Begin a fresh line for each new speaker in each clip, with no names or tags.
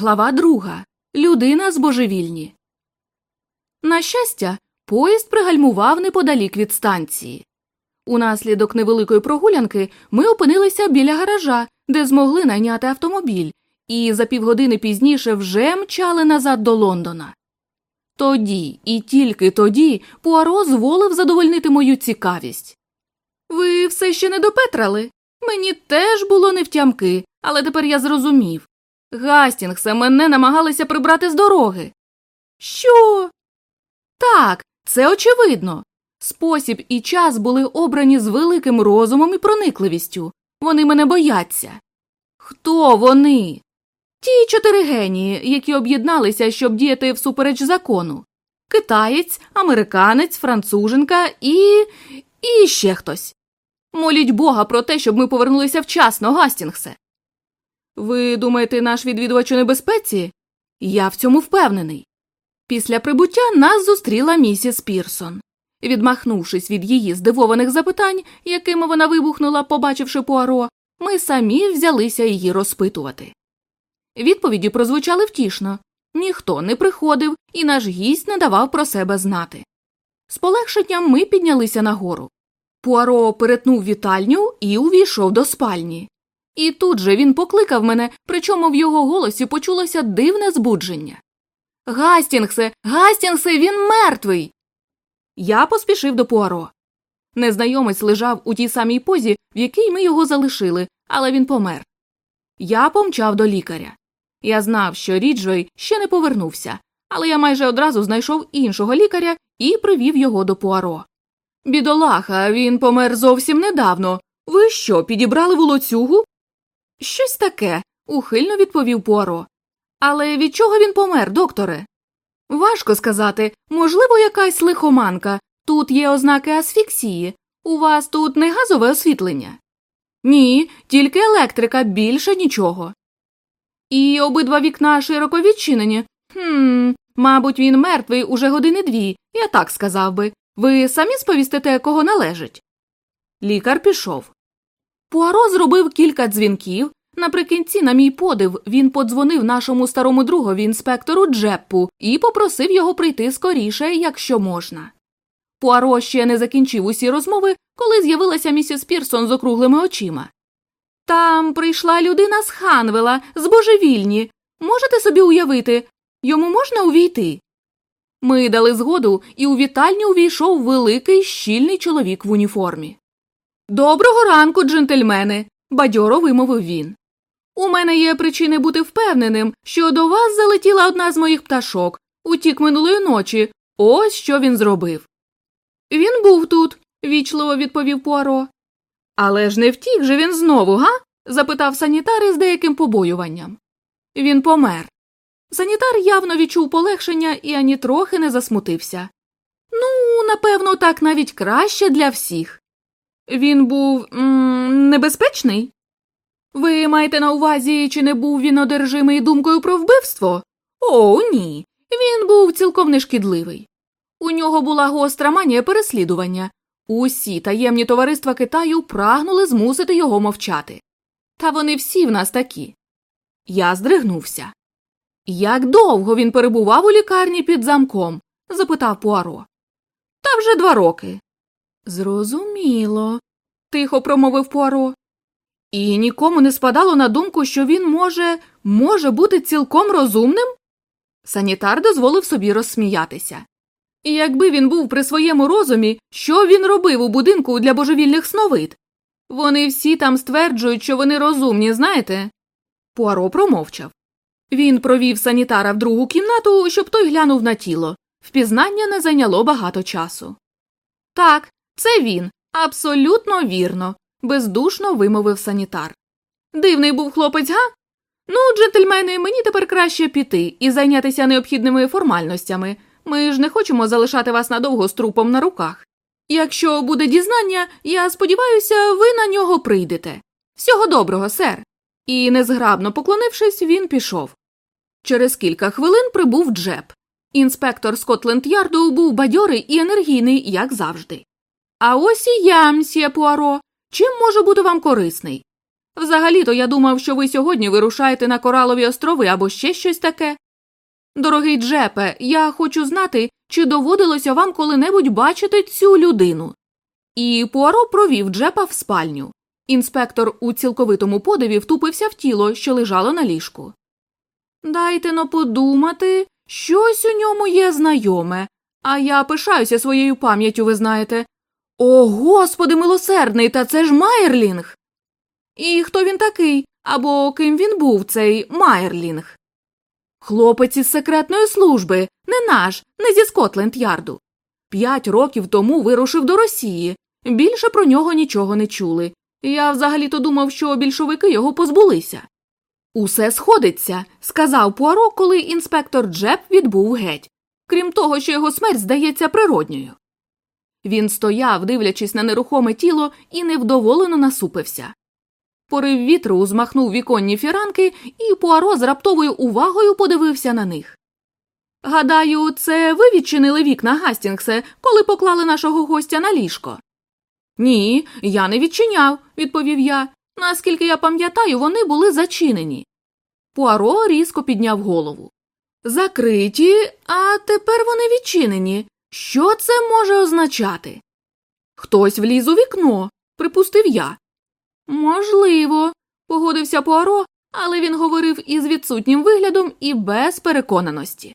Глава друга. Людина з божевільні. На щастя, поїзд пригальмував неподалік від станції. Унаслідок невеликої прогулянки ми опинилися біля гаража, де змогли найняти автомобіль, і за півгодини пізніше вже мчали назад до Лондона. Тоді і тільки тоді Пуаро зволив задовольнити мою цікавість. Ви все ще не допетрали? Мені теж було невтямки, але тепер я зрозумів. Гастінгсе, мене намагалися прибрати з дороги. Що? Так, це очевидно. Спосіб і час були обрані з великим розумом і проникливістю. Вони мене бояться. Хто вони? Ті чотири генії, які об'єдналися, щоб діяти всупереч закону китаєць, американець, француженка і. і ще хтось. Моліть Бога про те, щоб ми повернулися вчасно, Гастінгсе. Ви думаєте, наш відвідувач у небезпеці? Я в цьому впевнений. Після прибуття нас зустріла місіс Пірсон. Відмахнувшись від її здивованих запитань, якими вона вибухнула, побачивши Пуаро, ми самі взялися її розпитувати. Відповіді прозвучали втішно ніхто не приходив, і наш гість не давав про себе знати. З полегшенням ми піднялися нагору. Пуаро перетнув вітальню і увійшов до спальні. І тут же він покликав мене, причому в його голосі почулося дивне збудження. Гастінгсе, Гастінгсе, він мертвий. Я поспішив до Пуаро. Незнайомець лежав у тій самій позі, в якій ми його залишили, але він помер. Я помчав до лікаря. Я знав, що Ріджвей ще не повернувся, але я майже одразу знайшов іншого лікаря і привів його до Пуаро. Бідолаха, він помер зовсім недавно. Ви що, підібрали волоцюгу? Щось таке, ухильно відповів Пуаро. Але від чого він помер, докторе? Важко сказати, можливо, якась лихоманка. Тут є ознаки асфіксії. У вас тут не газове освітлення? Ні, тільки електрика, більше нічого. І обидва вікна широко відчинені. Хм, мабуть, він мертвий уже години дві, я так сказав би. Ви самі сповістите, кого належить. Лікар пішов. Пуаро зробив кілька дзвінків. Наприкінці, на мій подив, він подзвонив нашому старому другові інспектору Джеппу і попросив його прийти скоріше, якщо можна. Пуаро ще не закінчив усі розмови, коли з'явилася місіс Пірсон з округлими очима. Там прийшла людина з Ханвела, з божевільні. Можете собі уявити, йому можна увійти? Ми дали згоду, і у вітальню увійшов великий щільний чоловік в уніформі. Доброго ранку, джентльмени, бадьоро вимовив він. У мене є причини бути впевненим, що до вас залетіла одна з моїх пташок, утік минулої ночі. Ось що він зробив. Він був тут, вічливо відповів Пуаро. Але ж не втік же він знову, га? запитав санітар із деяким побоюванням. Він помер. Санітар явно відчув полегшення і ані трохи не засмутився. Ну, напевно, так навіть краще для всіх. Він був м небезпечний? Ви маєте на увазі, чи не був він одержимий думкою про вбивство? О, ні. Він був цілком нешкідливий. У нього була гостра манія переслідування. Усі таємні товариства Китаю прагнули змусити його мовчати. Та вони всі в нас такі. Я здригнувся. Як довго він перебував у лікарні під замком? запитав Пуаро. Та вже два роки. Зрозуміло, тихо промовив Пуаро. І нікому не спадало на думку, що він може може бути цілком розумним? Санітар дозволив собі розсміятися. І якби він був при своєму розумі, що він робив у будинку для божевільних сновид? Вони всі там стверджують, що вони розумні, знаєте? Пуаро промовчав. Він провів санітара в другу кімнату, щоб той глянув на тіло. Впізнання не зайняло багато часу. Так, це він, абсолютно вірно, бездушно вимовив санітар. Дивний був хлопець, га? Ну, джентльмени, мені тепер краще піти і зайнятися необхідними формальностями. Ми ж не хочемо залишати вас надовго з трупом на руках. Якщо буде дізнання, я сподіваюся, ви на нього прийдете. Всього доброго, сер. І, незграбно поклонившись, він пішов. Через кілька хвилин прибув Джеб. Інспектор Скотленд Ярду був бадьорий і енергійний, як завжди. А ось і я, мсьє Пуаро. Чим можу бути вам корисний? Взагалі-то я думав, що ви сьогодні вирушаєте на Коралові острови або ще щось таке. Дорогий Джепе, я хочу знати, чи доводилося вам коли-небудь бачити цю людину. І Пуаро провів Джепа в спальню. Інспектор у цілковитому подиві втупився в тіло, що лежало на ліжку. Дайте но подумати, щось у ньому є знайоме, а я пишаюся своєю пам'яттю, ви знаєте. О, господи милосердний, та це ж Майерлінг. І хто він такий, або ким він був, цей Майерлінг? Хлопець із секретної служби, не наш, не зі Скотленд Ярду. П'ять років тому вирушив до Росії. Більше про нього нічого не чули. Я взагалі то думав, що більшовики його позбулися. Усе сходиться, сказав Пуаро, коли інспектор Джепп відбув геть, крім того, що його смерть здається природньою. Він стояв, дивлячись на нерухоме тіло, і невдоволено насупився. Порив вітру узмахнув віконні фіранки, і Пуаро з раптовою увагою подивився на них. Гадаю, це ви відчинили вікна Гастінгсе, коли поклали нашого гостя на ліжко. Ні, я не відчиняв, відповів я. Наскільки я пам'ятаю, вони були зачинені. Пуаро різко підняв голову. Закриті, а тепер вони відчинені. Що це може означати? Хтось вліз у вікно, припустив я. Можливо, погодився Пуаро, але він говорив із відсутнім виглядом і без переконаності.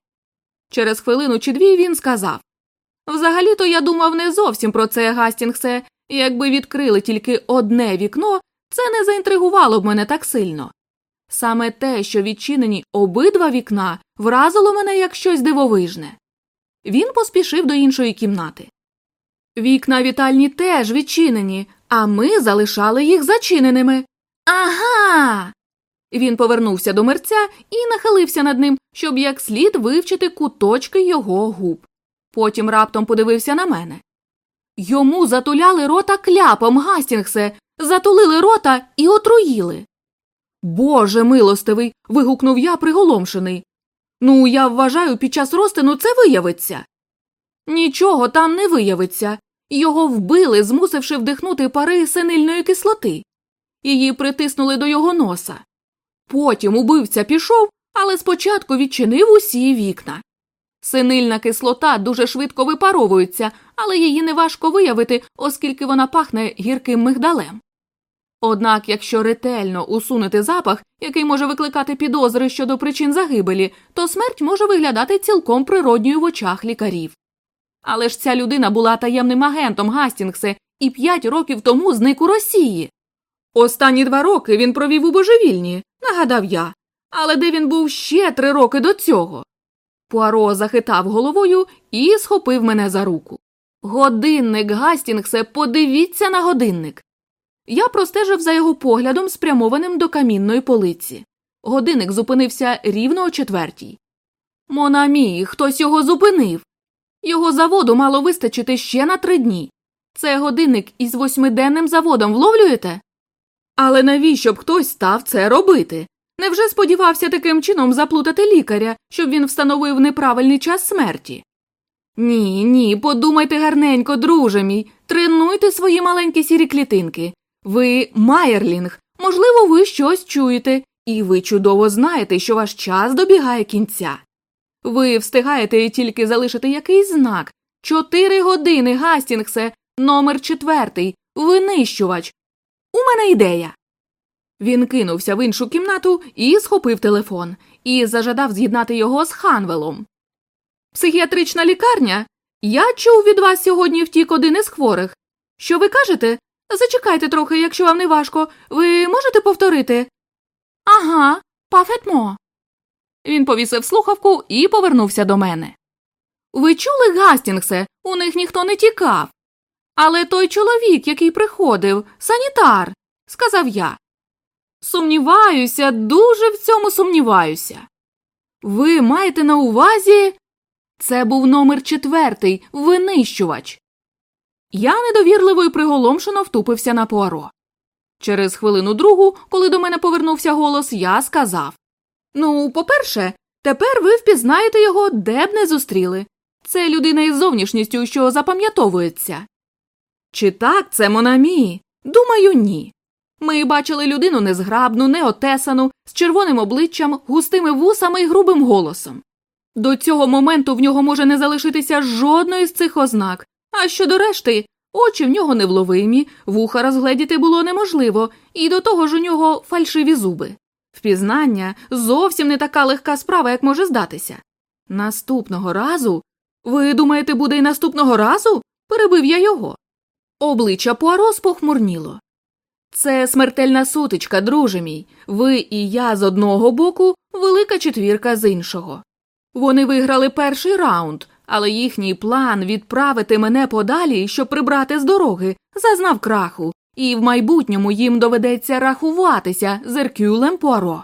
Через хвилину чи дві він сказав Взагалі то я думав не зовсім про це, Гастінгсе, якби відкрили тільки одне вікно, це не заінтригувало б мене так сильно. Саме те, що відчинені обидва вікна, вразило мене як щось дивовижне. Він поспішив до іншої кімнати. Вікна вітальні теж відчинені, а ми залишали їх зачиненими. Ага. Він повернувся до мерця і нахилився над ним, щоб як слід вивчити куточки його губ. Потім раптом подивився на мене. Йому затуляли рота кляпом, Гастінгсе, затулили рота і отруїли. Боже милостивий. вигукнув я приголомшений. Ну, я вважаю, під час розтину це виявиться. Нічого там не виявиться. Його вбили, змусивши вдихнути пари синильної кислоти. Її притиснули до його носа. Потім убивця пішов, але спочатку відчинив усі вікна. Синильна кислота дуже швидко випаровується, але її неважко виявити, оскільки вона пахне гірким мигдалем. Однак, якщо ретельно усунути запах, який може викликати підозри щодо причин загибелі, то смерть може виглядати цілком природньою в очах лікарів. Але ж ця людина була таємним агентом Гастінгсе і п'ять років тому зник у Росії. Останні два роки він провів у божевільні, нагадав я, але де він був ще три роки до цього. Пуаро захитав головою і схопив мене за руку. Годинник, Гастінгсе, подивіться на годинник. Я простежив за його поглядом, спрямованим до камінної полиці. Годинник зупинився рівно о четвертій. Монамі, хтось його зупинив. Його заводу мало вистачити ще на три дні. Це годинник із восьмиденним заводом вловлюєте? Але навіщо б хтось став це робити? Невже сподівався таким чином заплутати лікаря, щоб він встановив неправильний час смерті? Ні, ні, подумайте гарненько, друже мій, тренуйте свої маленькі сірі клітинки. Ви Майерлінг, можливо, ви щось чуєте, і ви чудово знаєте, що ваш час добігає кінця. Ви встигаєте тільки залишити якийсь знак чотири години, Гастінгсе, номер четвертий, винищувач. У мене ідея. Він кинувся в іншу кімнату і схопив телефон, і зажадав з'єднати його з Ханвелом. Психіатрична лікарня? Я чув від вас сьогодні втік один із хворих. Що ви кажете? Зачекайте трохи, якщо вам не важко. Ви можете повторити? Ага, пафетмо. Він повісив слухавку і повернувся до мене. Ви чули, Гастінгсе, у них ніхто не тікав. Але той чоловік, який приходив, санітар, сказав я. Сумніваюся, дуже в цьому сумніваюся. Ви маєте на увазі. Це був номер четвертий, винищувач. Я недовірливо і приголомшено втупився на Пуаро. Через хвилину другу, коли до мене повернувся голос, я сказав Ну, по-перше, тепер ви впізнаєте його, де б не зустріли. Це людина із зовнішністю, що запам'ятовується. Чи так це Монамі? Думаю, ні. Ми бачили людину незграбну, неотесану, з червоним обличчям, густими вусами і грубим голосом. До цього моменту в нього може не залишитися жодної з цих ознак, а щодо решти, очі в нього невловимі, вуха розгледіти було неможливо, і до того ж у нього фальшиві зуби. Впізнання зовсім не така легка справа, як може здатися. Наступного разу. Ви думаєте, буде й наступного разу? перебив я його. Обличчя Пуаро спохмурніло. Це смертельна сутичка, друже мій. Ви і я з одного боку, велика четвірка з іншого. Вони виграли перший раунд, але їхній план відправити мене подалі, щоб прибрати з дороги, зазнав краху, і в майбутньому їм доведеться рахуватися з Еркюлем Пуаро.